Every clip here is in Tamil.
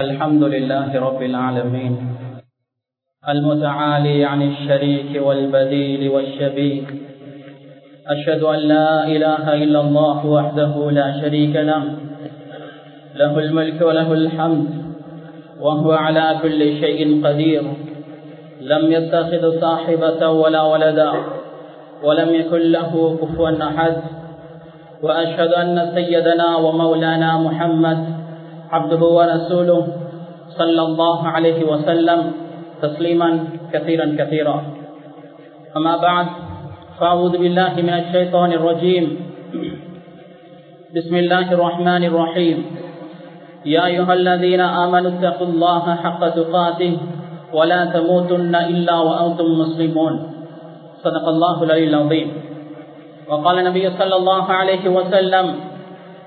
الحمد لله رب العالمين المتعالي عن الشريك والبديل والشبيك. أشهد أن لا إله إلا الله وحده لا شريك له له الملك وله الحمد وهو على كل شيء قدير. لم يتخذ صاحبة ولا ولدا ولم يكن له كفوا أحد. وأشهد أن سيدنا ومولانا محمد عبده ورسوله صلى الله عليه وسلم تسليما كثيرا كثيرا. أما بعد فأعوذ بالله من الشيطان الرجيم. بسم الله الرحمن الرحيم. يا أيها الذين آمنوا اتقوا الله حق تقاته ولا تموتن إلا وأنتم مسلمون. صدق الله العلي العظيم. وقال النبي صلى الله عليه وسلم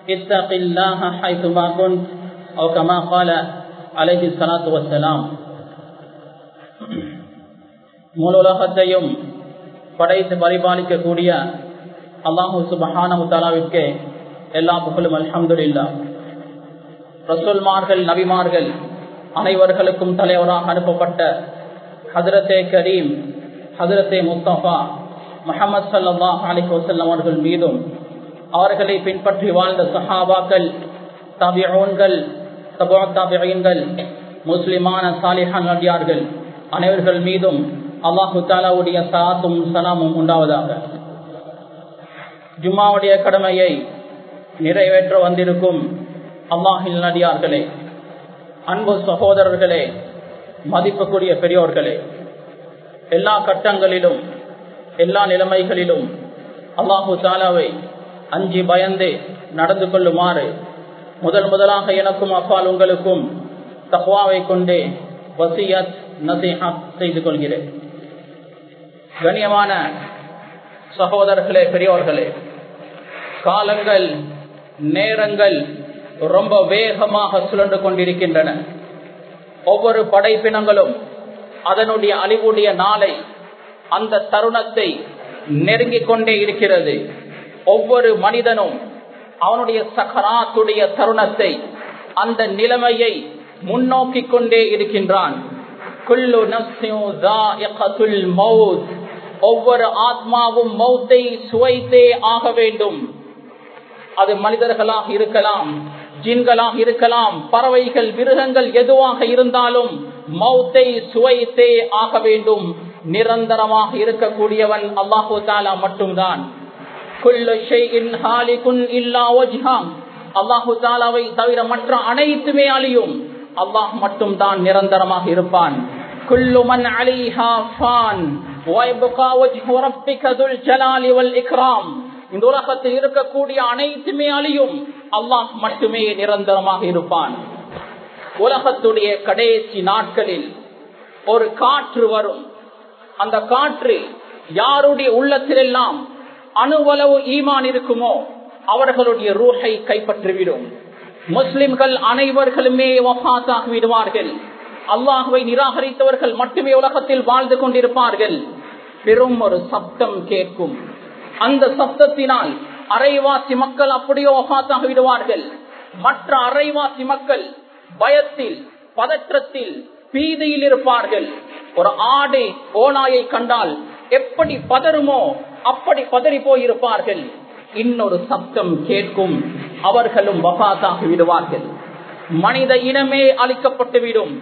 اتق الله حيثما كنت. أو كما قال عليه الصلاة والسلام மூலுலகத்தையும் படைத்து பரிபாலிக்கக்கூடிய அல்லாஹு சுபஹானஹு தாலாவிற்கு எல்லா புகழும் அல்ஹம்துலில்லா ரசூல்மார்கள் நபிமார்கள் அனைவர்களுக்கும் தலைவராக அனுப்பப்பட்ட ஹதரத்தே கரீம் ஹதரத்தே முஸ்தபா முகமது சல்லாஹ் அலி வசல்லம் அவர்கள் மீதும் அவர்களை பின்பற்றி வாழ்ந்த சஹாபாக்கள் தபியோன்கள் தபா முஸ்லிமான சாலிஹான் நடிகார்கள் அனைவர்கள் மீதும் அல்லாஹு தாலாவுடைய சாத்தும் சலாமும் உண்டாவதாக. ஜும்மாவுடைய கடமையை நிறைவேற்ற வந்திருக்கும் அல்லாஹில் நடிகார்களே அன்பு சகோதரர்களே மதிப்புக்குரிய பெரியோர்களே எல்லா கட்டங்களிலும் எல்லா நிலைமைகளிலும் அல்லாஹு தாலாவை அஞ்சு பயந்து நடந்து கொள்ளுமாறு முதல் முதலாக எனக்கும் அப்பால் உங்களுக்கும் தஹ்வாவை கொண்டே வசியத் நசீஹத் செய்து கொள்கிறேன். கண்ணியமான சகோதரர்களே பெரியோர்களே காலங்கள் நேரங்கள் ரொம்ப வேகமாக சுழன்று கொண்டிருக்கின்றன. ஒவ்வொரு படைப்பினங்களும் அதனுடைய அழிவுடைய நாளை அந்த தருணத்தை நெருங்கிக் கொண்டே இருக்கிறது. ஒவ்வொரு மனிதனும் அவனுடைய சகராத்துடைய தருணத்தை அந்த நிலைமையை முன்னோக்கி கொண்டே இருக்கின்றான் ஒவ்வொரு ஆத்மாவும் மௌத்தை சுவைத்தே ஆக வேண்டும். அது மனிதர்களாக இருக்கலாம் ஜின்களாக இருக்கலாம் பறவைகள் மிருகங்கள் எதுவாக இருந்தாலும் மௌத்தை சுவைத்தே ஆக வேண்டும். நிரந்தரமாக இருக்கக்கூடியவன் அல்லாஹு தாலா மட்டும்தான். அல்லாஹு தாலாவை தவிர மற்ற அனைத்துமே அழியும். அல்லாஹ் மட்டும் தான் நிரந்தரமாக இருப்பான். குல்லுமன் அலிஹான் இந்த உலகத்தில் இருக்கக்கூடிய அனைத்துமே அழியும். அல்லாஹ் மட்டுமே நிரந்தரமாக இருப்பான். உலகத்துடைய கடைசி நாட்களில் ஒரு காற்று வரும். அந்த காற்று யாருடைய உள்ளத்திலெல்லாம் அணுவளவு ஈமான் இருக்குமோ அவர்களுடைய ரூஹை கைப்பற்றிவிடும். முஸ்லிம்கள் அனைவர்களுமே வஃபாத்தாக விடுவார்கள் அல்லாஹுவை நிராகரித்தவர்கள் மட்டுமே உலகத்தில் வாழ்ந்து கொண்டிருப்பார்கள். பெரும் ஒரு சப்தம் கேட்கும். அந்த சப்தத்தினால் அரைவாசி மக்கள் அப்படியே ஒஃபாத்தாக விடுவார்கள் மற்ற அரைவாசி மக்கள் பயத்தில் பதற்றத்தில் பீதியில் இருப்பார்கள். ஒரு ஆடை ஓனாயை கண்டால் எப்படி பதறுமோ அப்படி பதறி போயிருப்பார்கள். இன்னொரு சப்தம் கேட்கும். அவர்களும் வபாத்தாகி விடுவார்கள். மனித இனமே அழிக்கப்பட்டுவிடும்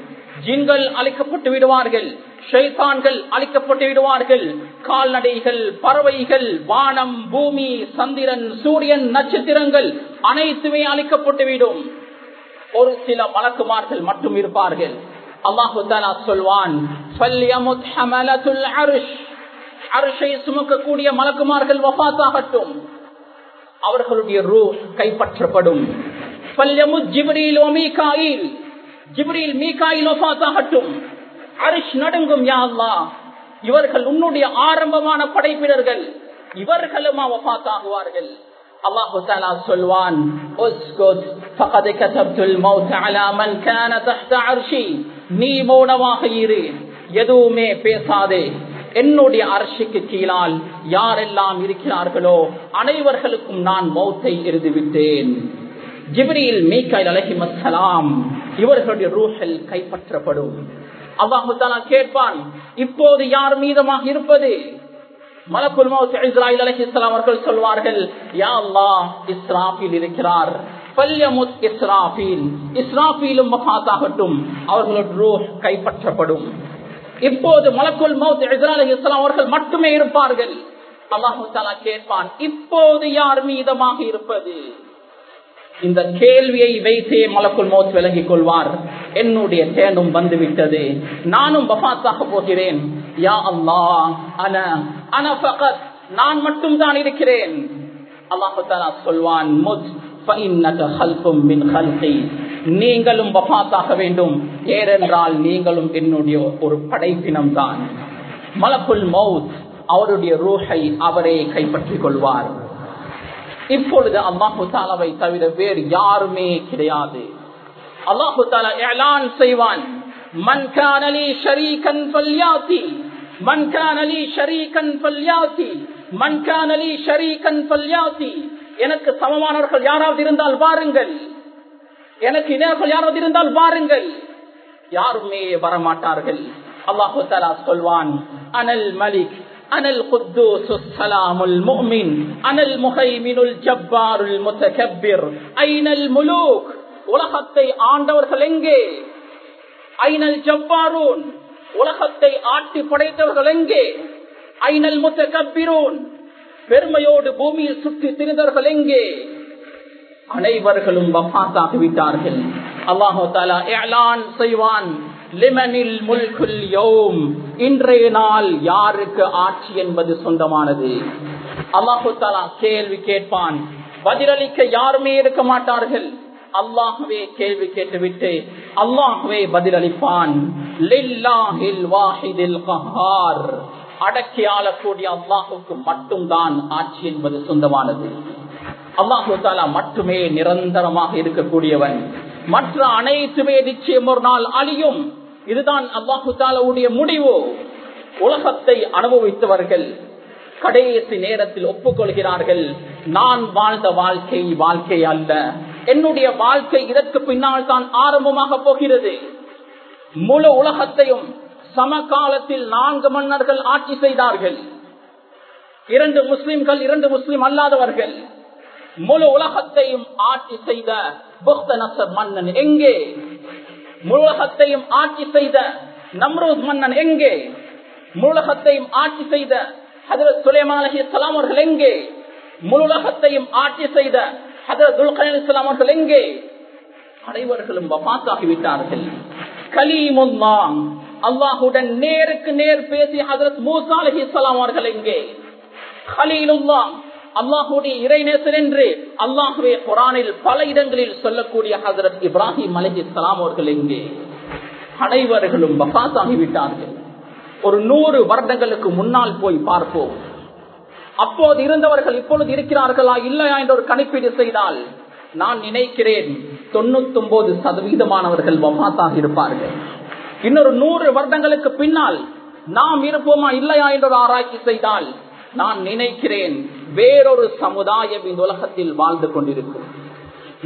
ஜின்கள் அழிக்கப்பட்டு விடுவார்கள். ஷைத்தான்கள் அழிக்கப்பட்டு விடுவார்கள். கால்நடைகள் பறவைகள் வானம் பூமி சந்திரன் சூரியன் நட்சத்திரங்கள் அனைத்துமே அழிக்கப்பட்டு விடும். ஒரு சில மலக்குமார்கள் மட்டும் இருப்பார்கள். அல்லாஹு சொல்வான் அரிசை சுமக்கக்கூடிய மலக்குமார்கள் வபாத்தாகட்டும் அவர்களுடைய ரூ கைப்பற்றப்படும். ஜிப்ரீல் மீகாயில் ஒஃபாத்தாகட்டும் அரிஷ் நடுங்கும் யா இவர்கள் உன்னுடைய ஆரம்பமான படைப்பினர்கள். இவர்களும் வஃபாத்தாகுவார்கள் அல்லாஹு தாலா சொல்வான் மௌத் நீ மௌனமாக இரு. எதுவுமே பேசாதே. என்னுடைய அரசுக்கு கீழால் யாரெல்லாம் இருக்கிறார்களோ அனைவர்களுக்கும் நான் மௌத்தை எழுதிவிட்டேன் ஜிப்ரீல் மீக்காயில் அசலாம் இவர்களுடைய ரூஹல் கைப்பற்றப்படும். அல்லாஹு தாலா கேட்பான் இப்போது யார் மீதமாக இருப்பது? மலக்குல் மௌத் இஸ்ராயில் இஸ்லாம் அவர்கள் சொல்வார்கள் யா அல்லா இஸ்ராஃபில் இருக்கிறார். பல்யமுத் இஸ்ராஃபில். இஸ்ராஃபிலும் மகாத்தாகட்டும் அவர்களோட ரூஹ் கைப்பற்றப்படும். இப்போது மலக்குல் மௌத் இஸ்ரா அலைஹிஸ்ஸலாம் அவர்கள் மட்டுமே இருப்பார்கள்? அல்லாஹு தாலா கேட்பான் இப்போது யார் மீதமாக இருப்பது? இந்த கேள்வியை வைத்தே மலக்குள் மோத் விலகிக் கொள்வார். என்னுடைய தேனும் வந்துவிட்டது நானும் பபாத்தாக போகிறேன். யா அல்லா அன அன பகத் நான் மட்டும் தான் இருக்கிறேன். அல்லாஹு தாலா சொல்வான் முத் நீங்களும் வபாத்தாக வேண்டும். ஏனென்றால் நீங்களும் என்னுடைய ஒரு படைப்பினம் தான் மலக்குள் மவுத் அவருடைய ரூஹை அவரே கைப்பற்றிக் கொள்வார். இப்பொழுது அல்லாஹு தாலாவை தவிர வேறு யாருமே கிடையாது. அல்லாஹு தாலா ஏலான் செய்வான். மன் அலி ஷரீகன் பல்யாத்தி மன் அலி ஷரீகன் பல்யாத்தி மன் அலி ஷரீகன் பல்யாத்தி எனக்கு சமமானவர்கள் யாராவது இருந்தால் பாருங்கள் எனக்கு இணையாக்கள் யாராவது இருந்தால் பாருங்கள் யாருமே வரமாட்டார்கள். அல்லாஹு சொல்வான் அனல் மலிக் அனல் குத்தூசு சலாமுல் முஹ்மின் அனல் முஹைமினுல் ஜப்பாருல் முத்தகப்பிர் ஐனல் முலூக் உலகத்தை ஆண்டவர்கள் எங்கே? ஐநல் ஜப்பாரூன் உலகத்தை ஆட்டி படைத்தவர்கள் எங்கே? முத்த முத்தகப்பிரூன் பெருமையோடு பூமியில் சுற்றி திரிந்தவர்கள் எங்கே? அனைவர்களும் வஃத்தாகிவிட்டார்கள். அல்லாஹோ தாலா ஏலான் செய்வான். லிமனில் முல்குல் யோம். இன்றைய நாள் யாருக்கு ஆட்சி என்பது சொந்தமானது. அல்லாஹு தாலா கேள்வி கேட்பான். பதிலளிக்க யாருமே இருக்க மாட்டார்கள். அல்லாஹுவே கேள்வி கேட்டுவிட்டு அல்லாஹுவே பதிலளிப்பான். அடக்கி ஆளக்கூடிய அல்லாஹுக்கு மட்டும்தான் ஆட்சி என்பது சொந்தமானது. அல்லாஹு தாலா மட்டுமே நிரந்தரமாக இருக்கக்கூடியவன். மற்ற அனைத்துமே நிச்சயம் ஒரு நாள் அழியும். இதுதான் அல்லாஹு தாலாவுடைய முடிவு. உலகத்தை அனுபவித்தவர்கள் கடைசி நேரத்தில் ஒப்புக்கொள்கிறார்கள் நான் வாழ்ந்த வாழ்க்கை வாழ்க்கை அல்ல. என்னுடைய வாழ்க்கை இதற்கு பின்னால் தான் ஆரம்பமாக போகிறது. முழு உலகத்தையும் சமகாலத்தில் நான்கு மன்னர்கள் ஆட்சி செய்தார்கள். இரண்டு முஸ்லிம்கள் இரண்டு முஸ்லிம் அல்லாதவர்கள். முழு உலகத்தையும் ஆட்சி செய்த புக்த நசர் மன்னன் எங்கே? முழு உலகத்தையும் ஆட்சி செய்த நம்ரூத் மன்னன் எங்கே? முழுலகத்தையும் ஆட்சி செய்த ஹதரத் சுலைமான் அலி இஸ்லாம் அவர்கள் எங்கே? முழு உலகத்தையும் ஆட்சி செய்த ஹதரத் துல்கன் இஸ்லாம் அவர்கள் எங்கே? அனைவர்களும் வபாத்தாகிவிட்டார்கள் கலீமுல்லாம் அல்லாஹுடன் நேருக்கு நேர் பேசி ஹதரத் மூசா அலி இஸ்லாம் அவர்கள் எங்கே? ஹலீலுல்லா அல்லாஹுடைய இறைநேசர் என்று அல்லாஹுவே குரானில் பல இடங்களில் சொல்லக்கூடிய ஹசரத் இப்ராஹிம் அலி இஸ்லாம் அவர்கள் எங்கே அனைவர்களும் ஆகிவிட்டார்கள் ஒரு நூறு வருடங்களுக்கு முன்னால் போய் பார்ப்போம். அப்போது இருந்தவர்கள் இப்பொழுது இருக்கிறார்களா இல்லையா என்ற ஒரு கணிப்பீடு செய்தால் நான் நினைக்கிறேன் தொண்ணூத்தி ஒன்பது சதவீதமானவர்கள் வபாத்தாக இருப்பார்கள். இன்னொரு நூறு வருடங்களுக்கு பின்னால் நாம் இருப்போமா இல்லையா என்ற ஒரு ஆராய்ச்சி செய்தால் நான் நினைக்கிறேன் வேறொரு சமுதாயம் இந்த உலகத்தில் வாழ்ந்து கொண்டிருக்கும்.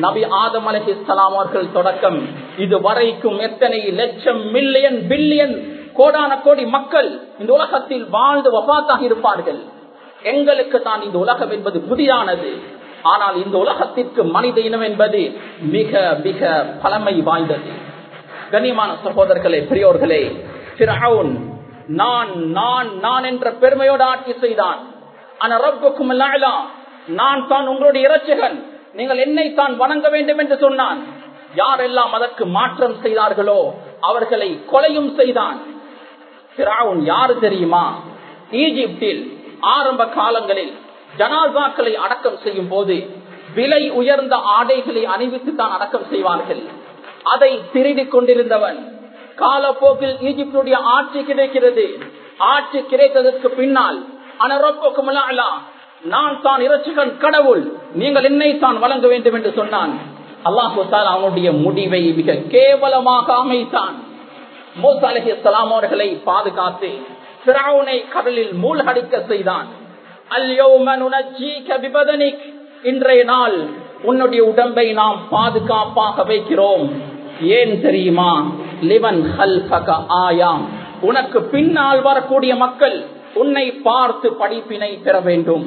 நபி ஆதம் அலஹி இஸ்லாம் அவர்கள் தொடக்கம் இதுவரைக்கும் எத்தனை லட்சம் மில்லியன் பில்லியன் கோடான கோடி மக்கள் இந்த உலகத்தில் வாழ்ந்து வபாத்தாக இருப்பார்கள். எங்களுக்கு தான் இந்த உலகம் என்பது புதிதானது. ஆனால் இந்த உலகத்திற்கு மனித இனம் என்பது மிக மிக பழமை வாய்ந்தது. கனிமான சகோதரர்களே பெரியோர்களே பிறவுன் நான் நான் நான் என்ற பெருமையோடு ஆட்சி செய்தான். ஆனா ரப்புக்கும் நான் தான் உங்களுடைய இறைச்சகன் நீங்கள் என்னை தான் வணங்க வேண்டும் என்று சொன்னான். யாரெல்லாம் அதற்கு மாற்றம் செய்தார்களோ அவர்களை கொலையும் செய்தான். பிராவுன் யாரு தெரியுமா? ஈஜிப்டில் ஆரம்ப காலங்களில் ஜனாசாக்களை அடக்கம் செய்யும் போது விலை உயர்ந்த ஆடைகளை அணிவித்து தான் அடக்கம் செய்வார்கள். அதை திருடி கொண்டிருந்தவன் காலப்போக்கில் ஈஜிப்டுடைய ஆட்சி கிடைக்கிறது. ஆட்சி கிடைத்ததற்கு பின்னால் நான் தான் இறைச்சிகன் கடவுள் நீங்கள் என்னை தான் வழங்க வேண்டும் என்று சொன்னான். அல்லாஹு அவனுடைய முடிவை மிக கேவலமாக அமைத்தான். மூசா அலஹி இஸ்லாம் அவர்களை பாதுகாத்து சிராவுனை கடலில் மூழ்கடிக்க செய்தான். இன்றைய நாள் உன்னுடைய உடம்பை நாம் பாதுகாப்பாக வைக்கிறோம். ஏன் தெரியுமா? லிவன் ஹல்ஃபக ஆயாம். உனக்கு பின்னால் வரக்கூடிய மக்கள் உன்னை பார்த்து படிப்பினை பெற வேண்டும்.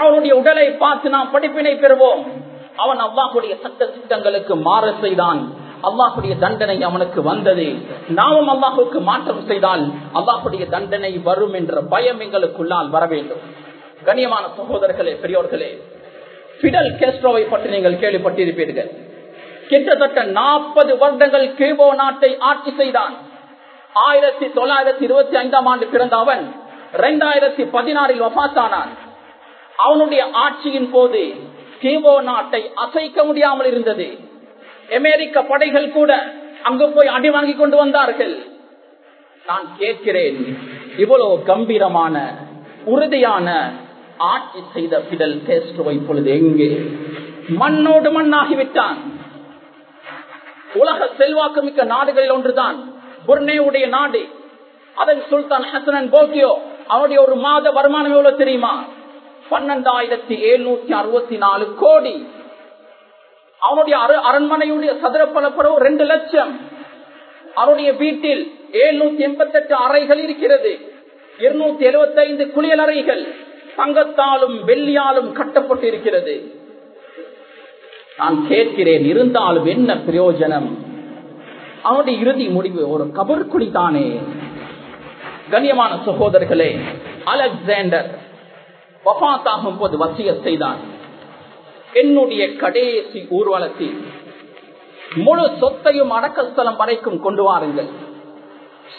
அவனுடைய உடலை பார்த்து நாம் படிப்பினை பெறுவோம். அவன் அல்லாஹுடைய சட்ட திட்டங்களுக்கு மாற செய்தான். அல்லாஹுடைய தண்டனை அவனுக்கு வந்தது. நாமும் அல்லாஹுக்கு மாற்றம் செய்தால் அல்லாஹுடைய தண்டனை வரும் என்ற பயம் எங்களுக்குள்ளால் வர வேண்டும். கண்ணியமான சகோதரர்களே பெரியோர்களே பிடல் கேஸ்ட்ரோவை பற்றி நீங்கள் கேள்விப்பட்டிருப்பீர்கள். கிட்டத்தட்ட நாற்பது வருடங்கள் கியூபோ நாட்டை ஆட்சி செய்தான். ஆயிரத்தி தொள்ளாயிரத்தி இருபத்தி ஐந்தாம் ஆண்டு பிறந்த அவன் இரண்டாயிரத்தி பதினாறில் வபாத்தானான் அவனுடைய ஆட்சியின் போது கியூபோ நாட்டை அசைக்க முடியாமல் இருந்தது. அமெரிக்க படைகள் கூட அங்கு போய் அடி வாங்கி கொண்டு வந்தார்கள். நான் கேட்கிறேன் இவ்வளவு கம்பீரமான உறுதியான ஆட்சி செய்த பிடல் கேஸ்ட்ரோ இப்பொழுது எங்கே? மண்ணோடு மண்ணாகிவிட்டான். உலக செல்வாக்கு மிக்க நாடுகளில் ஒன்றுதான். புர்னேவுடைய நாடு. அதன் சுல்தான் ஹசனன் போக்கியோ அவனுடைய ஒரு மாத வருமானம் எவ்வளவு தெரியுமா? பன்னெண்டாயிரத்தி எழுநூத்தி அறுபத்தி நாலு கோடி. அவனுடைய அரண்மனையுடைய சதுரப்பலப்பரவு ரெண்டு லட்சம். அவருடைய வீட்டில் எழுநூத்தி எண்பத்தி எட்டு அறைகள் இருக்கிறது. இருநூத்தி எழுபத்தி ஐந்து குளியல் அறைகள் தங்கத்தாலும் வெள்ளியாலும் கட்டப்பட்டு இருக்கிறது நான் கேட்கிறேன் இருந்தாலும் என்ன பிரயோஜனம்? அவனுடைய இறுதி முடிவு ஒரு கபர்குடி தானே. கண்ணியமான சகோதரர்களே அலெக்சாண்டர் வபாத்தாகும் போது வசிய செய்தான். என்னுடைய கடைசி ஊர்வலத்தில் முழு சொத்தையும் அடக்கஸ்தலம் வரைக்கும் கொண்டு வாருங்கள்.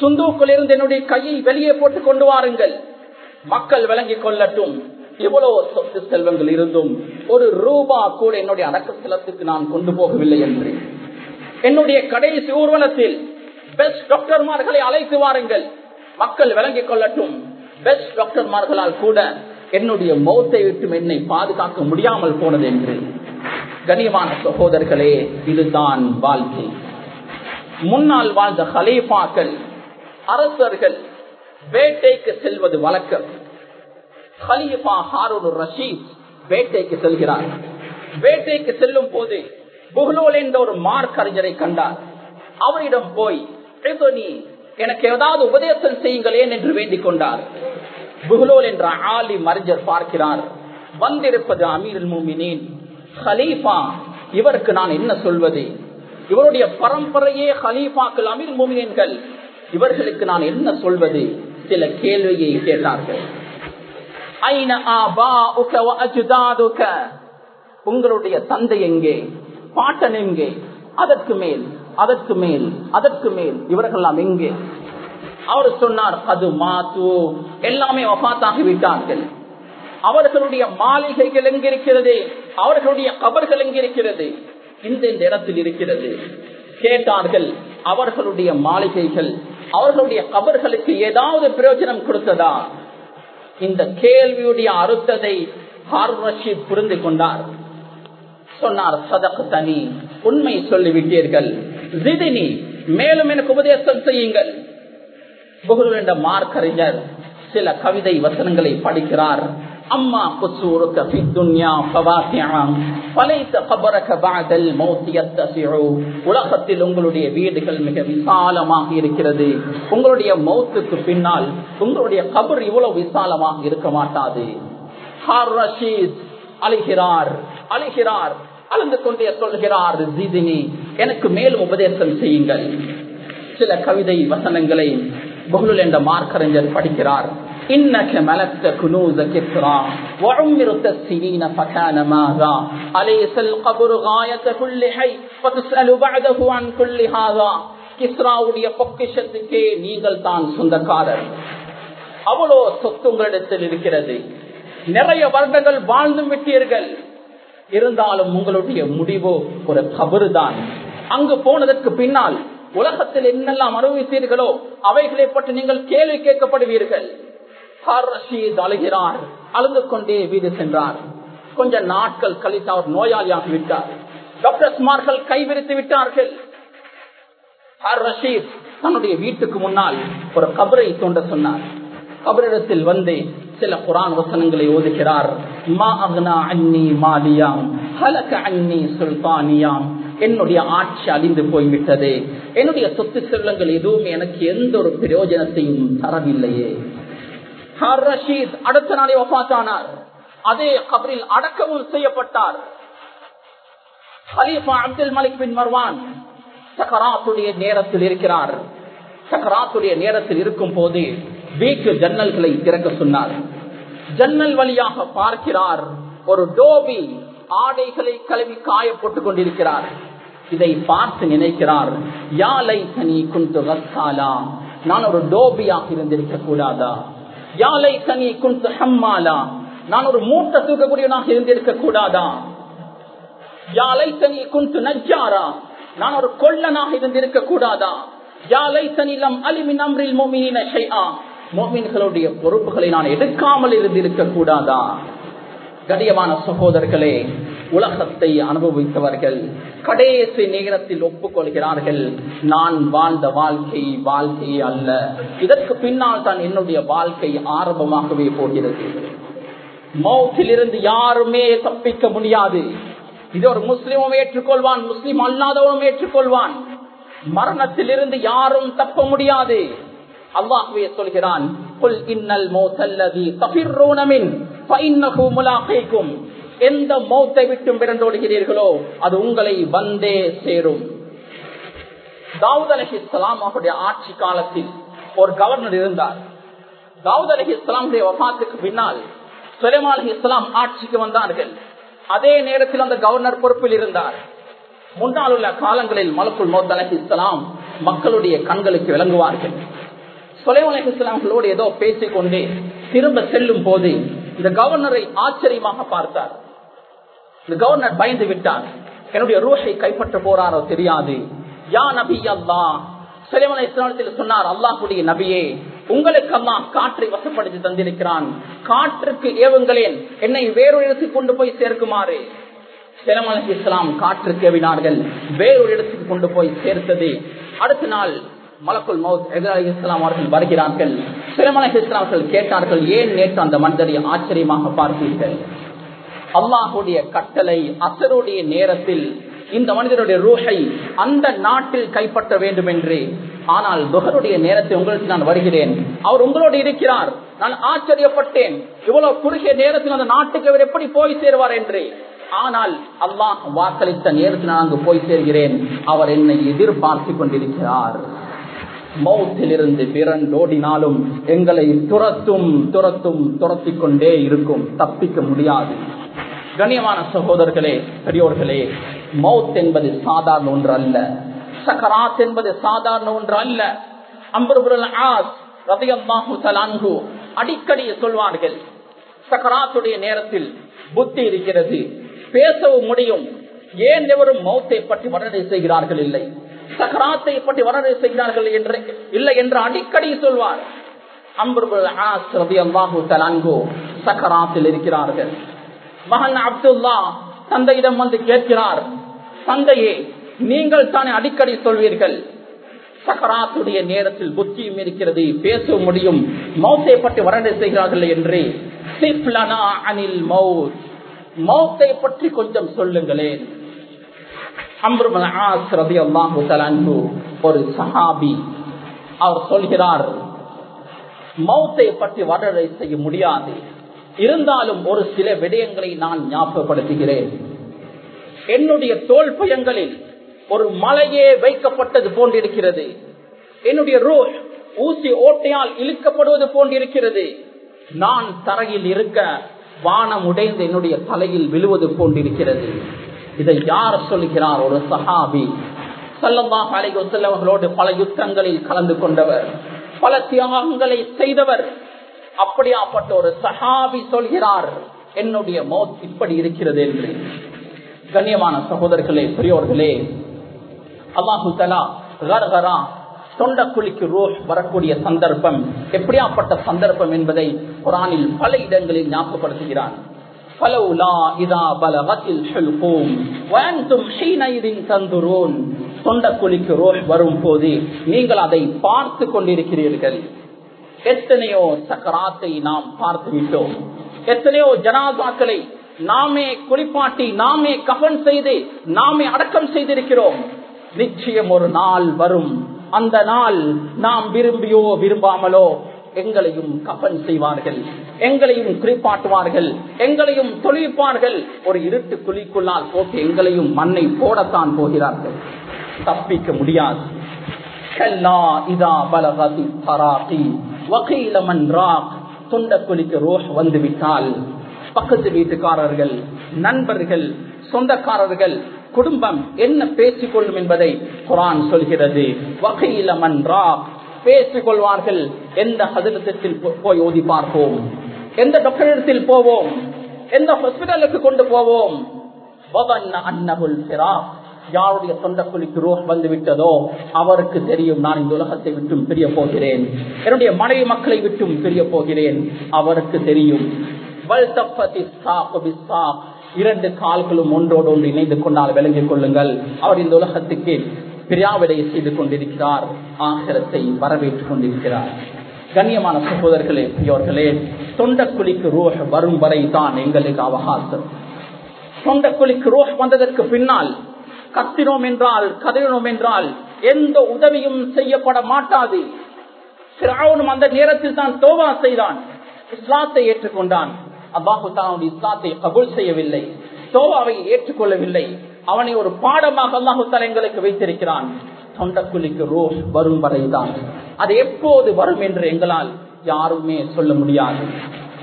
சுந்தூக்குள் இருந்து என்னுடைய கையை வெளியே போட்டு கொண்டு வாருங்கள். மக்கள் விளங்கிக் கொள்ளட்டும். இவ்வளவு சொத்து செல்வங்கள் இருந்தும் ஒரு ரூபா கூட என்னுடைய அடக்கஸ்தலத்துக்கு நான் கொண்டு போகவில்லை என்று. என்னுடைய கடைசி ஊர்வலத்தில் பெஸ்ட் டாக்டர்மார்களை அழைத்து வாருங்கள். மக்கள் விளங்கிக் கொள்ளட்டும். பெஸ்ட் டாக்டர்மார்களால் கூட என்னுடைய மௌத்தை விட்டு என்னை பாதுகாக்க முடியாமல் போனது என்று. கனியமான சகோதரர்களே இதுதான் வாழ்க்கை. முன்னால் வாழ்ந்த ஹலீஃபாக்கள் அரசர்கள் வேட்டைக்கு செல்வது வழக்கம். ரஷீத் வேட்டைக்கு செல்கிறார். வேட்டைக்கு செல்லும் போது புகலோல் என்ற ஒரு மார்க்கறிஞரை கண்டார். அவரிடம் போய் எனக்கு ஏதாவது உபதேசம் செய்யுங்களேன் என்று வேண்டிக் கொண்டார். புகலோல் என்ற ஆலி மறைஞர் பார்க்கிறார் வந்திருப்பது அமீர் மூமினின். ஹலீஃபா இவருக்கு நான் என்ன சொல்வது? இவருடைய பரம்பரையே ஹலீஃபாக்கள் அமீர் மூமினின்கள். இவர்களுக்கு நான் என்ன சொல்வது? சில கேள்வியை கேட்டார்கள். உங்களுடைய தந்தை எங்கே? பாட்டன் எங்கே? அதற்கு மேல் அதற்கு மேல் அதற்கு மேல். இவர்களெல்லாம் எங்கே? அவர் சொன்னார் அது மாத்து. எல்லாமே வபாத்தாகி விட்டார்கள். அவர்களுடைய மாளிகைகள் எங்கிருக்கிறது அவர்களுடைய கபர்கள் எங்கிருக்கிறது இந்த இந்த இடத்தில் இருக்கிறது. கேட்டார்கள் அவர்களுடைய மாளிகைகள் அவர்களுடைய கபர்களுக்கு ஏதாவது பிரயோஜனம் கொடுத்ததா? இந்த கேள்வியுடைய அறுத்ததை ஹார்வஷிப் புரிந்து கொண்டார். சொன்னார் சதக்கு தனி உண்மை சொல்லிவிட்டீர்கள். ஜிதினி மேலும் எனக்கு உபதேசம் செய்யுங்கள். புகழ் என்ற மார்க்கறிஞர் சில கவிதை வசனங்களை படிக்கிறார். அம்மா குசூருக்க في الدنيا فواسعا فليس قبرك بعد الموت يتسع உலகத்தில் உங்களுடைய வீடுகள் மிக விசாலமாக இருக்கிறது உங்களுடைய மௌத்துக்கு பின்னால் உங்களுடைய கபர் இவ்வளவு விசாலமாக இருக்க மாட்டாது ஹார் ரஷீத் அழுகிறார் அழுகிறார் அழுந்து கொண்டே சொல்கிறார் ஜிதினி எனக்கு மேலும் உபதேசம் செய்யுங்கள் சில கவிதை வசனங்களை புகழுல் என்ற மார்க்கறிஞர் படிக்கிறார் إنك ملكت كنوز كسرى وعمرت السنين فكان ماذا أليس القبر غاية كل حي فتسأل بعده عن كل هذا கிஸ்ராவுடைய பொக்கிஷத்துக்கே நீங்கள் தான் சொந்தக்காரர் அவ்வளோ சொத்து உங்களிடத்தில் இருக்கிறது நிறைய வருடங்கள் வாழ்ந்து விட்டீர்கள் இருந்தாலும் உங்களுடைய முடிவோ ஒரு கபரு தான் அங்கு போனதற்கு பின்னால் உலகத்தில் என்னெல்லாம் அனுபவித்தீர்களோ அவைகளை பற்றி நீங்கள் கேள்வி கேட்கப்படுவீர்கள் ரஷீத் அழுகிறார் அழுந்து கொண்டே வீடு சென்றார். கொஞ்ச நாட்கள் கழித்து அவர் நோயாளியாகி விட்டார். டாக்டர்ஸ்மார்கள் கைவிரித்து விட்டார்கள். ஹர் ரஷீத் தன்னுடைய வீட்டுக்கு முன்னால் ஒரு கபரை தோண்ட சொன்னார். கபரிடத்தில் வந்து சில குரான் வசனங்களை ஓதுகிறார். மா அக்னா அன்னி மாலியாம் ஹலக அன்னி சுல்தானியாம். என்னுடைய ஆட்சி அழிந்து போய்விட்டது. என்னுடைய சொத்து செல்வங்கள் எதுவும் எனக்கு எந்த ஒரு பிரயோஜனத்தையும் தரவில்லையே. ஹர் ரஷீத் அடுத்த நாளே ஒப்பாத்தானார் அதே கபரில் அடக்கமும் செய்யப்பட்டார். ஹலீஃபா அப்துல் மலிக் பின் மர்வான் சக்கராத்துடைய நேரத்தில் இருக்கிறார். சக்கராத்துடைய நேரத்தில் இருக்கும் போது வீட்டு ஜன்னல்களை திறக்க சொன்னார். ஜன்னல் வழியாக பார்க்கிறார். ஒரு டோபி ஆடைகளை கழுவி காய போட்டுக் கொண்டிருக்கிறார். இதை பார்த்து நினைக்கிறார் யாலை தனி குண்டு நான் ஒரு டோபியாக இருந்திருக்க கூடாதா? யாலை தனி குந்து ஹம்மாலா. நான் ஒரு மூட்டை தூக்கக்கூடியவனாக இருந்திருக்க கூடாதா யாலை தனி குந்து நஜாரா நான் ஒரு கொள்ளனாக இருந்திருக்க கூடாதா யாலை தனிலம் அலிமின் அம்ரில் மோமினின ஷைஆ. மோமின்களுடைய பொறுப்புகளை நான் எடுக்காமல் இருந்திருக்க கூடாதா கடியமான சகோதரர்களே உலகத்தை அனுபவித்தவர்கள் கடைசி நேரத்தில் ஒப்புக்கொள்கிறார்கள் நான் வாழ்ந்த வாழ்க்கை வாழ்க்கை அல்ல. இதற்கு பின்னால் தான் என்னுடைய வாழ்க்கை ஆரம்பமாகவே போகிறது. மௌத்திலிருந்து யாருமே தப்பிக்க முடியாது. இது ஒரு முஸ்லிமும் ஏற்றுக்கொள்வான் முஸ்லீம் அல்லாதவனும் ஏற்றுக்கொள்வான். மரணத்திலிருந்து யாரும் தப்ப முடியாது. அல்லாஹுவே சொல்கிறான் புல் இன்னல் மௌத்தல்லதி தபிர்ரூன மின் ஃபைன்னஹு முலாகைக்கும் எந்த மௌத்தை விட்டும் பிறந்தோடுகிறீர்களோ அது உங்களை வந்தே சேரும். தாவூத் அலஹி இஸ்லாம் அவருடைய ஆட்சி காலத்தில் ஒரு கவர்னர் இருந்தார். தாவூத் அலஹி இஸ்லாமுடைய வபாத்துக்கு பின்னால் சுலைமா அலஹி இஸ்லாம் ஆட்சிக்கு வந்தார்கள். அதே நேரத்தில் அந்த கவர்னர் பொறுப்பில் இருந்தார். முன்னால் உள்ள காலங்களில் மலக்குள் மௌத் அலஹி இஸ்லாம் மக்களுடைய கண்களுக்கு விளங்குவார்கள். சுலைமா அலஹி இஸ்லாம்களோடு ஏதோ பேசிக்கொண்டே திரும்ப செல்லும் போது இந்த கவர்னரை ஆச்சரியமாக பார்த்தார். இந்த கவர்னர் பயந்து விட்டார் என்னுடைய ரூஷை கைப்பற்ற போறாரோ தெரியாது. யா நபி அல்லா சிலைமலை இஸ்லாமத்தில் சொன்னார் அல்லாஹுடைய நபியே உங்களுக்கு அம்மா காற்றை வசப்படுத்தி தந்திருக்கிறான். காற்றுக்கு ஏவுங்களேன் என்னை வேறொரு இடத்துக்கு கொண்டு போய் சேர்க்குமாறு. சிலமலை இஸ்லாம் காற்றுக்கு ஏவினார்கள் வேறொரு இடத்துக்கு கொண்டு போய் சேர்த்தது. அடுத்த நாள் மலக்குள் மவுத் அலி இஸ்லாம் அவர்கள் வருகிறார்கள். சிலமலை அவர்கள் கேட்டார்கள் ஏன் நேற்று அந்த மனிதரை ஆச்சரியமாக பார்த்தீர்கள்? அல்லாஹுடைய கட்டளை அசருடைய நேரத்தில் இந்த மனிதனுடைய ரூஹை அந்த நாட்டில் கைப்பற்ற வேண்டும் என்று ஆனால் துகருடைய நேரத்தை உங்களுக்கு நான் வருகிறேன். அவர் உங்களோடு இருக்கிறார். நான் ஆச்சரியப்பட்டேன். இவ்வளவு குறுகிய நேரத்தில் அந்த நாட்டுக்கு அவர் எப்படி போய் சேருவார் என்று. ஆனால் அல்லாஹ் வாக்களித்த நேரத்தில் நான் அங்கு போய் சேர்கிறேன். அவர் என்னை எதிர்பார்த்து கொண்டிருக்கிறார். மௌத்திலிருந்து பிறந்தோடினாலும் எங்களை துரத்தும் துரத்தும் துரத்தி கொண்டே இருக்கும். தப்பிக்க முடியாது. கண்ணியமான சகோதரர்களே பெரியோர்களே மவுத் என்பது சாதாரண ஒன்று அல்ல. சக்கராத் என்பது சாதாரண ஒன்று அல்ல. அம்பருபுரல் அடிக்கடி சொல்வார்கள் சக்கராத்துடைய நேரத்தில் புத்தி இருக்கிறது பேசவும் முடியும். ஏன் எவரும் மௌத்தை பற்றி வர்ணனை செய்கிறார்கள் இல்லை? சக்கராத்தை பற்றி வர்ணனை செய்கிறார்கள் என்று இல்லை என்று அடிக்கடி சொல்வார். சக்கராத்தில் இருக்கிறார்கள். மகன் அப்துல்லா தந்தையிடம் வந்து கேட்கிறார் தந்தையே நீங்கள் தானே அடிக்கடி சொல்வீர்கள்? சக்கராத்துடைய நேரத்தில் புத்தியும் இருக்கிறது பேச முடியும் மௌத்தை பற்றி வர்ணனை செய்கிறார்கள் என்று. அனில் மவுத் மௌத்தை பற்றி கொஞ்சம் சொல்லுங்களேன். ஒரு சஹாபி அவர் சொல்கிறார் மௌத்தை பற்றி வர்ணனை செய்ய முடியாது. இருந்தாலும் ஒரு சில விடயங்களை நான் ஞாபகப்படுத்துகிறேன். என்னுடைய தோல் பயங்களில் ஒரு மலையே வைக்கப்பட்டது போன்றிருக்கிறது. என்னுடைய ரோல் ஊசி ஓட்டையால் இழுக்கப்படுவது போன்றிருக்கிறது. நான் தரையில் இருக்க வானம் உடைந்து என்னுடைய தலையில் விழுவது போன்றிருக்கிறது. இதை யார் சொல்கிறார் ஒரு சஹாபி? சல்லல்லாஹ் அலைஹி வஸல்லமகளோடு பல யுத்தங்களில் கலந்து கொண்டவர் பல தியாகங்களை செய்தவர். அப்படியாப்பட்ட ஒரு சஹாபி சொல்கிறார் என்னுடைய மௌத் இப்படி இருக்கிறது என்று. கண்ணியமான சகோதரர்களே பெரியோர்களே அல்லாஹு தலா தொண்ட குழிக்கு ரோஷ் வரக்கூடிய சந்தர்ப்பம் எப்படியாப்பட்ட சந்தர்ப்பம் என்பதை குரானில் பல இடங்களில் ஞாபகப்படுத்துகிறார். தொண்டக்குழிக்கு ரோஷ் வரும் போது நீங்கள் அதை பார்த்து கொண்டிருக்கிறீர்கள். எத்தனையோ சக்கராத்தை நாம் பார்த்து விட்டோம் எத்தனையோ ஜனாதாக்களை நாமே குளிப்பாட்டி நாமே கபன் செய்து நாமே அடக்கம் செய்திருக்கிறோம். நிச்சயம் ஒரு நாள் வரும். அந்த நாள் நாம் விரும்பியோ விரும்பாமலோ எங்களையும் கபன் செய்வார்கள். எங்களையும் குறிப்பாட்டுவார்கள் எங்களையும் தொழிப்பார்கள் ஒரு இருட்டு குழிக்குள்ளால் போட்டு எங்களையும் மண்ணை போடத்தான் போகிறார்கள். தப்பிக்க முடியாது. கல்லா இதா பலகதி தராகி வகையில பக்கத்து வீட்டுக்காரர்கள் நண்பர்கள் சொந்தக்காரர்கள் குடும்பம் என்ன பேசிக் கொள்ளும் என்பதை குரான் சொல்கிறது. வகையில மன்றாக் பேசிக் கொள்வார்கள் எந்த ஹதரத்தில் போய் ஓதி பார்ப்போம். எந்த டாக்டரிடத்தில் போவோம். எந்த ஹாஸ்பிட்டலுக்கு கொண்டு போவோம். யாருடைய சொந்த குழிக்கு ரோஹ் வந்து விட்டதோ அவருக்கு தெரியும். நான் இந்த உலகத்தை விட்டும் பிரிய போகிறேன். என்னுடைய மனைவி மக்களை விட்டும் பிரிய போகிறேன். அவருக்கு தெரியும். இரண்டு கால்களும் ஒன்றோடு ஒன்று இணைந்து கொண்டால் விளங்கிக் கொள்ளுங்கள். அவர் இந்த உலகத்துக்கு பிரியாவிடையை செய்து கொண்டிருக்கிறார். ஆகிரத்தை வரவேற்றுக் கொண்டிருக்கிறார். கண்ணியமான சகோதரர்களே பிரியோர்களே தொண்டக்குழிக்கு ரோஹ் வரும் வரை தான் எங்களுக்கு அவகாசம். தொண்டக்குழிக்கு ரோஹ் வந்ததற்கு பின்னால் கத்தினோம் என்றால் கதறினோம் என்றால் எந்த உதவியும் செய்யப்பட மாட்டாது. அந்த நேரத்தில் தான் தோவா செய்தான். இஸ்லாத்தை ஏற்றுக்கொண்டான். அல்லாஹு தானுடைய இஸ்லாத்தை கபுல் செய்யவில்லை. தோவாவை ஏற்றுக்கொள்ளவில்லை. அவனை ஒரு பாடமாக அல்லாஹு எங்களுக்கு வைத்திருக்கிறான். தொண்டக்குழிக்கு ரோஸ் வரும் வரைதான். அது எப்போது வரும் என்று எங்களால் யாருமே சொல்ல முடியாது.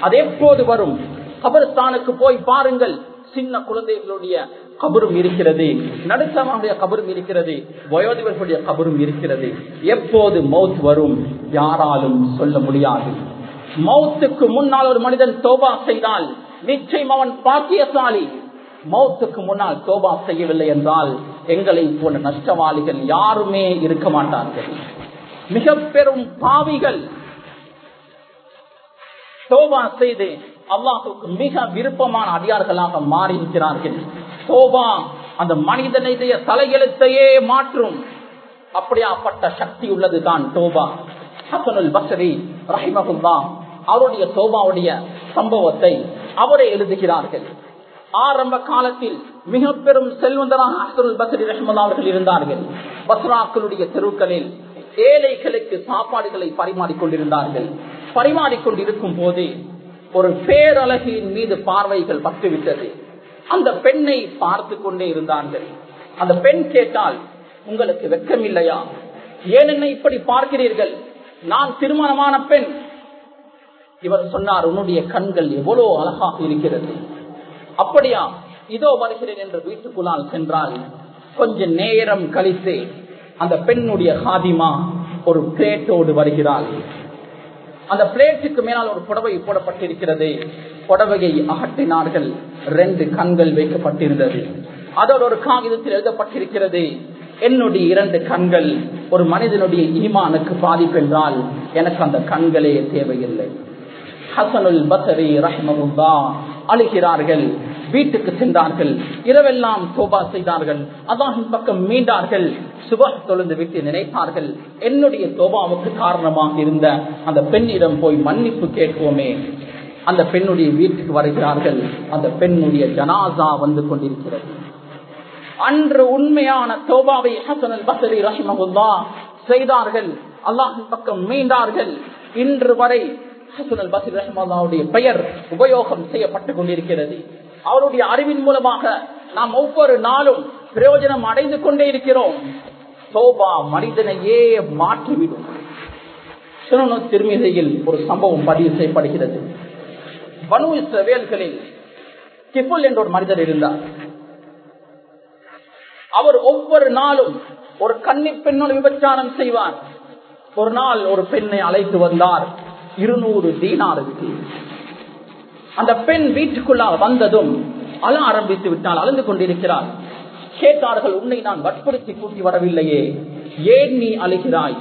அது எப்போது வரும்? கபர்ஸ்தானுக்கு போய் பாருங்கள். சின்ன குழந்தைகளுடைய கபரும் இருக்கிறது. நடுத்தவனுடைய கபரும் இருக்கிறது. வயோதிபர்களுடைய கபரும் இருக்கிறது. எப்போது மவுத் வரும்? யாராலும் சொல்ல முடியாது. மௌத்துக்கு முன்னால் ஒரு மனிதன் தோபா செய்தால் நிச்சயம் அவன் பாக்கியசாலி. மௌத்துக்கு முன்னால் தோபா செய்யவில்லை என்றால் எங்களை போன்ற நஷ்டவாளிகள் யாருமே இருக்க மாட்டார்கள். மிக பெரும் பாவிகள் தோபா செய்து அல்லாஹுக்கு மிக விருப்பமான அடியார்களாக மாறி சோபா அந்த மனிதனுடைய தலையெழுத்தையே மாற்றும். அப்படியாப்பட்ட சக்தி உள்ளதுதான் தோபா. ஹசனுல் பசரி ரஹிமகுல்லா அவருடைய தோபாவுடைய சம்பவத்தை அவரே எழுதுகிறார்கள். ஆரம்ப காலத்தில் மிக பெரும் செல்வந்தராக ஹசனுல் பசரி ரஹ்மல்லா அவர்கள் இருந்தார்கள். பஸ்ராக்களுடைய தெருக்களில் ஏழைகளுக்கு சாப்பாடுகளை பரிமாறிக்கொண்டிருந்தார்கள் பரிமாறிக்கொண்டிருக்கும் போது ஒரு பேரழகின் மீது பார்வைகள் பட்டுவிட்டது. அந்த பெண்ணை பார்த்து கொண்டே இருந்தார்கள் அந்த பெண் கேட்டால் உங்களுக்கு வெக்கம் இல்லையா ஏன் என்ன இப்படி பார்க்கிறீர்கள்? நான் திருமணமான பெண். இவர் சொன்னார் உன்னுடைய கண்கள் எவ்வளவு அழகாக இருக்கிறது. அப்படியா இதோ வருகிறேன் என்று வீட்டுக்குள்ளால் சென்றால் கொஞ்ச நேரம் கழித்து அந்த பெண்ணுடைய ஹாதிமா ஒரு பிளேட்டோடு வருகிறாள். அந்த பிளேட்டுக்கு மேலால் ஒரு புடவை போடப்பட்டிருக்கிறது. புடவையை அகற்றினார்கள். ரெண்டு கண்கள் வைக்கப்பட்டிருந்தது. அதோட ஒரு காகிதத்தில் எழுதப்பட்டிருக்கிறது என்னுடைய இரண்டு கண்கள் ஒரு மனிதனுடைய ஈமானுக்கு பாதிப்பு என்றால் எனக்கு அந்த கண்களே தேவையில்லை. ஹசனுல் பசரி ரஹ்மகுல்லா அழுகிறார்கள். வீட்டுக்கு சென்றார்கள். இரவெல்லாம் சோபா செய்தார்கள். அதான் பக்கம் மீண்டார்கள். சுப தொழுந்து விட்டு நினைத்தார்கள். என்னுடைய சோபாவுக்கு காரணமாக இருந்த அந்த பெண்ணிடம் போய் மன்னிப்பு கேட்போமே அந்த பெண்ணுடைய வீட்டுக்கு வருகிறார்கள். அந்த பெண்ணுடைய ஜனாசா வந்து கொண்டிருக்கிறது. அன்று உண்மையான தோபாவை ஹசனல் பசரி ரஹிமகுல்லா செய்தார்கள். அல்லாஹின் பக்கம் மீண்டார்கள். இன்று வரை ஹசனல் பசரி ரஹிமல்லாவுடைய பெயர் உபயோகம் செய்யப்பட்டுக் கொண்டிருக்கிறது. அவருடைய அறிவின் மூலமாக நாம் ஒவ்வொரு நாளும் பிரயோஜனம் அடைந்து கொண்டே இருக்கிறோம். சோபா மனிதனையே மாற்றிவிடும். சுனனு திருமிதையில் ஒரு சம்பவம் பதிவு செய்யப்படுகிறது. பனு இஸ்ரவேல்களில் கிபுல் என்ற ஒரு மனிதர் இருந்தார். அவர் ஒவ்வொரு நாளும் ஒரு கன்னி பெண்ணோடு விபச்சாரம் செய்வார். ஒரு நாள் ஒரு பெண்ணை அழைத்து வந்தார். இருநூறு தீனாருக்கு. அந்த பெண் வீட்டுக்குள்ளால் வந்ததும் அழ ஆரம்பித்து விட்டால் அழுந்து கொண்டிருக்கிறார் கேட்டார்கள் உன்னை நான் வற்புறுத்தி கூட்டி வரவில்லையே. ஏன் நீ அழுகிறாய்?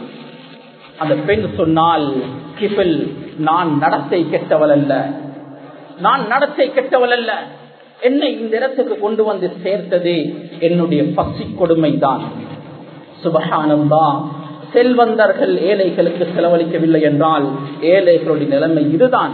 அந்த பெண் சொன்னால் கிபில் நான் நடத்தை கெட்டவள் அல்ல. நான் நடத்தை கெட்டவள் அல்ல. என்னை இந்த இடத்துக்கு கொண்டு வந்து சேர்த்தது என்னுடைய பசி கொடுமைதான். சுபகானந்தா செல்வந்தர்கள் ஏழைகளுக்கு செலவழிக்கவில்லை என்றால் ஏழைகளுடைய நிலைமை இதுதான்.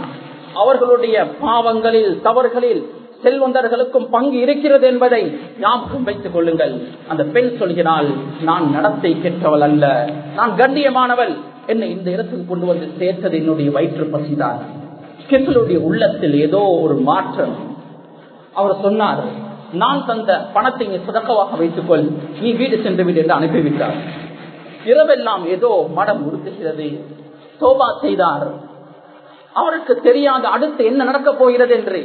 அவர்களுடைய பாவங்களில் தவறுகளில் செல்வந்தர்களுக்கும் பங்கு இருக்கிறது என்பதை ஞாபகம் வைத்துக் கொள்ளுங்கள். அந்த பெண் சொல்கிறாள் நான் நடத்தை கெட்டவள் அல்ல. நான் கண்ணியமானவள். என்னை இந்த இடத்துக்கு கொண்டு வந்து சேர்த்தது என்னுடைய வயிற்று பசிதான். கிறிஸ்துடைய உள்ளத்தில் ஏதோ ஒரு மாற்றம். அவர் சொன்னார் நான் தந்த பணத்தை நீ சுதக்கமாக வைத்துக்கொள். நீ வீடு சென்று விடு என்று அனுப்பிவிட்டார். இரவெல்லாம் ஏதோ மடம் உறுத்துகிறது சோபா செய்தார். அவருக்கு தெரியாத அடுத்து என்ன நடக்கப் போகிறது என்று.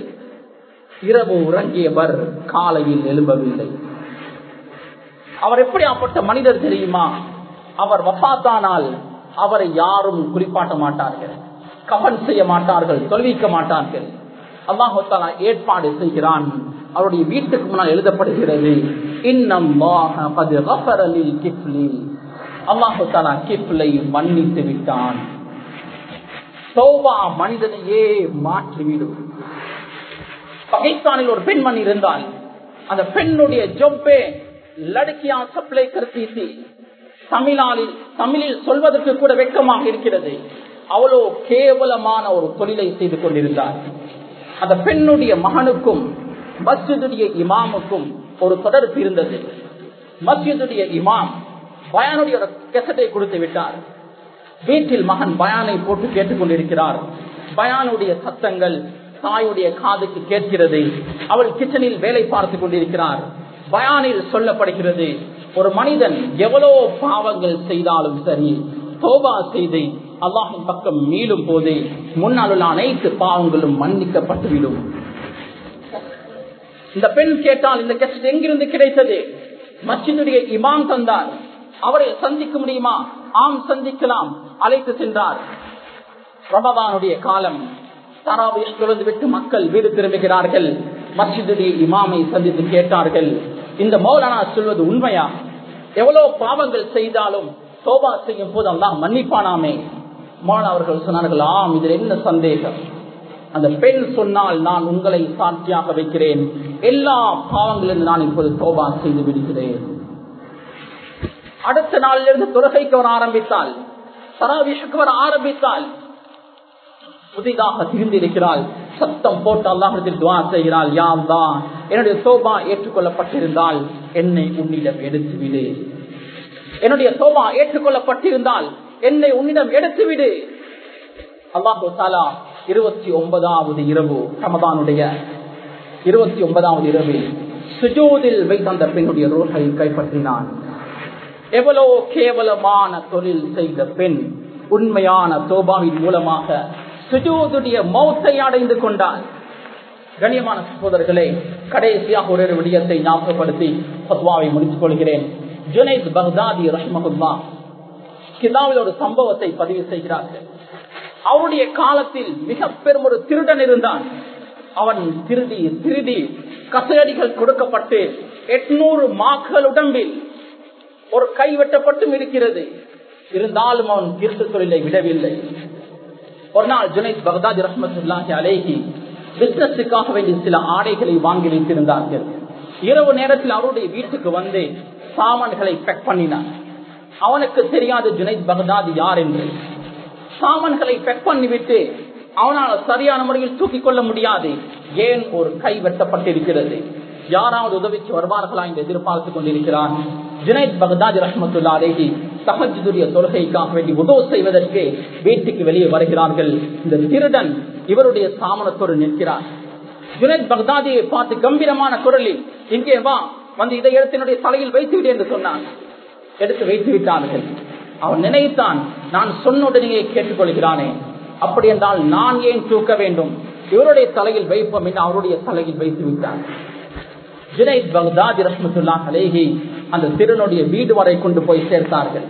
இரவு உறங்கியவர் காலையில் எழும்பவில்லை. அவர் எப்படி அப்பட்ட மனிதர் தெரியுமா? அவர் வப்பாத்தானால் அவரை யாரும் குறிப்பாட்ட மாட்டார்கள். கவன் செய்ய மாட்டார்கள் தொல்விக்க மாட்டார்கள். அல்லாஹாலா ஏற்பாடு செய்கிறான். அவருடைய வீட்டுக்கு முன்னால் எழுதப்படுகிறது இன்னம் அல்லாஹாலா கிப்லை மன்னித்து விட்டான். சோபா மனிதனையே மாற்றிவிடும். பாகிஸ்தானில் ஒரு பெண்மணி இருந்தால் அந்த பெண்ணுடைய ஜொப்பே லடுக்கியா சப்ளை கருத்தி தமிழாலில் தமிழில் சொல்வதற்கு கூட வெக்கமாக இருக்கிறது. அவ்வளோ கேவலமான ஒரு தொழிலை செய்து கொண்டிருந்தார். அந்த பெண்ணுடைய மகனுக்கும் மஸ்ஜிதுடைய இமாமுக்கும் ஒரு தொடர்பு இருந்தது. மஸ்ஜிதுடைய இமாம் பயானுடைய ஒரு கெசட்டை கொடுத்து விட்டார். வீட்டில் மகன் பயானை போட்டு கேட்டுக்கொண்டிருக்கிறார் பயானுடைய சத்தங்கள் தாயுடைய காதுக்கு கேட்கிறது. அவள் கிச்சனில் வேலை பார்த்துக் கொண்டிருக்கிறார். பயானில் சொல்லப்படுகிறது ஒரு மனிதன் எவ்வளவு பாவங்கள் செய்தாலும் சரி தோபா செய்து அல்லாஹின் பக்கம் மீளும் போது முன்னால் உள்ள அனைத்து பாவங்களும் மன்னிக்கப்பட்டுவிடும் இந்த பெண் கேட்டால் இந்த கெஸ்ட் எங்கிருந்து கிடைத்தது? மச்சினுடைய இமாம் தந்தார். அவரை சந்திக்க முடியுமா? ஆம் சந்திக்கலாம். அழைத்து சென்றார். ரமதானுடைய காலம். தராவியில் தொழுது விட்டு மக்கள் வீடு திரும்புகிறார்கள். மஸ்ஜிதுடைய இமாமை சந்தித்து கேட்டார்கள். இந்த மௌலானா சொல்வது உண்மையா? எவ்வளவு பாவங்கள் செய்தாலும் சோபா செய்யும் போது அல்லாஹ் மன்னிப்பானாமே? மாணவர்கள் சொன்னார்கள் ஆம் இதில் என்ன சந்தேகம்? அந்த பெண் சொன்னால் நான் உங்களை சாட்சியாக வைக்கிறேன். எல்லா பாவங்களிலும் நான் இப்போது சோபா செய்து விடுகிறேன். அடுத்த நாளிலிருந்து தொழுகைக்கு வர ஆரம்பித்தால் சராவிஷுக்கு வர ஆரம்பித்தால் புதிதாக திருந்திருக்கிறாள் சத்தம் போட்டு அல்லாஹத்தில் துவா செய்கிறாள் யாம் தான் என்னுடைய சோபா ஏற்றுக்கொள்ளப்பட்டிருந்தால் என்னை உன்னிடம் எடுத்துவிடு. என்னுடைய சோபா ஏற்றுக்கொள்ளப்பட்டிருந்தால் என்னை உன்னிடம் எடுத்து விடு அல்லாஹு தாலா இருபத்தி ஒன்பதாவது இரவு ரமதானுடைய இருபத்தி ஒன்பதாவது இரவில் சுஜூதில் வைத்த பெண்ணுடைய ரோகை கைப்பற்றினான். எவ்வளவு கேவலமான தொழில் செய்த பெண் உண்மையான சோபாவின் மூலமாக சுஜோதுடைய மௌத்தை அடைந்து கொண்டார் கண்ணியமான சகோதரர்களே கடைசியாக ஒரு விடயத்தை ஞாபகப்படுத்தி பத்வாவை முடித்துக் கொள்கிறேன். ஜுனைத் பக்தாதி ரஹ்மகுல்லா கிதாவில் ஒரு சம்பவத்தை பதிவு செய்கிறார்கள். அவருடைய காலத்தில் மிக பெரும் ஒரு திருடன் இருந்தான். அவன் திருடி திருடி கசையடிகள் கொடுக்கப்பட்டு எட்நூறு மாக்கள் உடம்பில் ஒரு கை வெட்டப்பட்டும் இருக்கிறது. இருந்தாலும் அவன் திருட்டு தொழிலை விடவில்லை. ஒரு நாள் ஜுனைத் பகதாஜ் ரஹமத்துல்லாஹி அலேஹி பிசினஸுக்காக வேண்டிய சில ஆடைகளை வாங்கி வைத்திருந்தார்கள். இரவு நேரத்தில் அவருடைய வீட்டுக்கு வந்து சாமான்களை பேக் பண்ணினான். அவனுக்கு தெரியாது ஜுனைத் பகதாது யார் என்று. சாமன்களை பெக் பண்ணிவிட்டு அவனால் சரியான முறையில் தூக்கிக் கொள்ள முடியாது. ஏன் ஒரு கை வெட்டப்பட்டிருக்கிறது? யாராவது உதவிக்கு வருவார்களா என்று எதிர்பார்த்துக் கொண்டிருக்கிறான். ஜுனைத் பகதாஜ் ரஹமத்துல்லா அலேஹி தகஜுடைய தொழுகைக்காக வேண்டி உதவு செய்வதற்கு வீட்டுக்கு வெளியே வருகிறார்கள். இந்த திருடன் இவருடைய சாமனத்தோடு நிற்கிறார். ஜுனைத் பகதாதியை பார்த்து கம்பீரமான குரலில் இங்கே வா வந்து இதை என்னுடைய தலையில் வைத்து விடு என்று சொன்னான். எடுத்து வைத்து விட்டார்கள். அவன் நினைத்தான் நான் சொன்ன உடனேயே கேட்டுக்கொள்கிறானே. அப்படி என்றால் நான் ஏன் தூக்க வேண்டும்? இவருடைய தலையில் வைப்போம் என்று அவருடைய தலையில் வைத்து விட்டார் ஜுனைத் பக்தாதி ரஹமத்துல்லா அலேஹி அந்த திருனுடைய வீடு வரை கொண்டு போய் சேர்த்தார்கள்.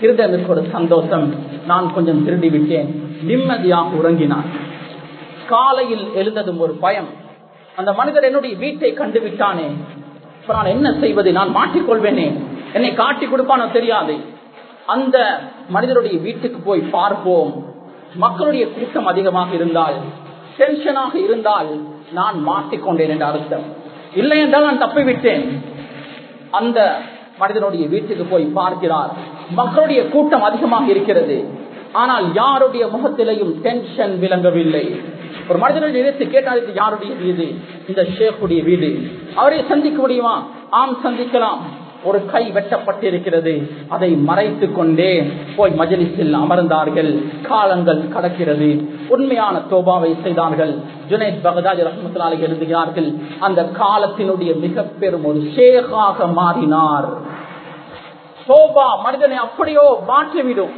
திருடனுக்கு ஒரு சந்தோஷம். நான் கொஞ்சம் திருடி விட்டேன் நிம்மதியாக உறங்கினான். காலையில் எழுந்ததும் ஒரு பயம். அந்த மனிதர் என்னுடைய வீட்டை கண்டு விட்டானே. நான் என்ன செய்வது? நான் மாட்டிக்கொள்வேனே. என்னை காட்டி கொடுப்பானோ தெரியாது. அந்த மனிதருடைய வீட்டுக்கு போய் பார்ப்போம். மக்களுடைய கூட்டம் அதிகமாக இருந்தால் டென்ஷனாக இருந்தால் நான் மாட்டிக்கொண்டேன் என்ற அர்த்தம். இல்லை என்றால் நான் தப்பிவிட்டேன். அந்த மனிதனுடைய வீட்டுக்கு போய் பார்க்கிறார். மக்களுடைய கூட்டம் அதிகமாக இருக்கிறது. ஆனால் யாருடைய முகத்திலையும் டென்ஷன் விளங்கவில்லை. ஒரு மனிதனுடைய நினைத்து கேட்டால் இது யாருடைய வீடு? இந்த ஷேக்குடைய வீடு. அவரை சந்திக்க முடியுமா? ஆம் சந்திக்கலாம். ஒரு கை வெட்டப்பட்டிருக்கிறது. அதை மறைத்து கொண்டே போய் மஜலிஸில் அமர்ந்தார்கள். காலங்கள் கடக்கிறது. உண்மையான தோபாவை செய்தார்கள். ஜுனைத் பகதாஜ் ரஹமத்துலாலை எழுதுகிறார்கள் அந்த காலத்தினுடைய மிக பெரும் ஒரு ஷேகாக மாறினார். தோபா மனிதனை அப்படியோ மாற்றிவிடும்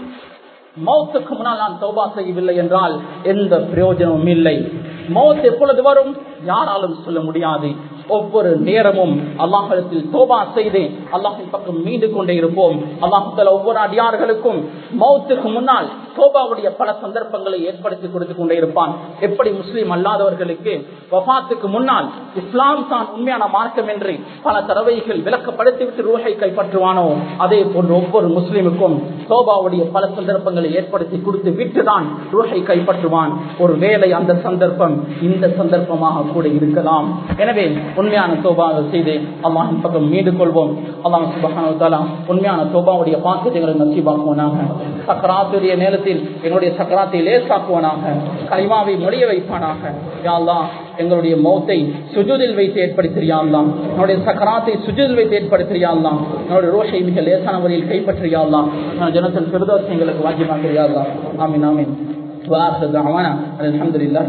மௌத்துக்கு முன்னால் நான் தௌபா செய்யவில்லை என்றால் எந்த பிரயோஜனமும் இல்லை. மௌத் எப்பொழுது வரும்? யாராலும் சொல்ல முடியாது. ஒவ்வொரு நேரமும் அல்லாஹிடத்தில் தோபா செய்து அல்லாஹின் பக்கம் மீண்டு கொண்டே இருப்போம். அல்லாஹால ஒவ்வொரு அடியார்களுக்கும் மௌத்துக்கு முன்னால் தோபாவுடைய பல சந்தர்ப்பங்களை ஏற்படுத்தி கொடுத்து கொண்டே இருப்பான். எப்படி முஸ்லீம் அல்லாதவர்களுக்கு வபாத்துக்கு முன்னால் இஸ்லாம் தான் உண்மையான மார்க்கம் என்று பல தரவைகள் விளக்கப்படுத்திவிட்டு ரூஹை கைப்பற்றுவானோ அதே போன்று ஒவ்வொரு முஸ்லீமுக்கும் தோபாவுடைய பல சந்தர்ப்பங்களை ஏற்படுத்தி கொடுத்து விட்டுதான் ரூஹை கைப்பற்றுவான். ஒரு வேலை அந்த சந்தர்ப்பம் இந்த சந்தர்ப்பமாக கூட இருக்கலாம். எனவே உண்மையான தோபாவை செய்து அல்லாஹின் பக்கம் மீண்டு கொள்வோம் அல்லாஹ் சுபகான உண்மையான தோபாவுடைய பாக்கியங்களை நசீபாக்குவனாக. சக்கராத்துடைய நேரத்தில் எங்களுடைய சக்கராத்தை லேசாக்குவனாக. கலிமாவை மொழிய வைப்பானாக. யாழ்லாம் எங்களுடைய மௌத்தை சுஜூதில் வைத்து ஏற்படுத்தியாலாம் என்னுடைய சக்கராத்தை சுஜூதில் வைத்து ஏற்படுத்தியாலாம் என்னுடைய ரோஷை மிக லேசான முறையில் கைப்பற்றியாலாம் ஜனத்தன் பெருதோஷம் எங்களுக்கு வாஜிமாக்கிறியாலாம் ஆமீன் ஆமீன். வாசல் அல்ஹம்துலில்லாஹ்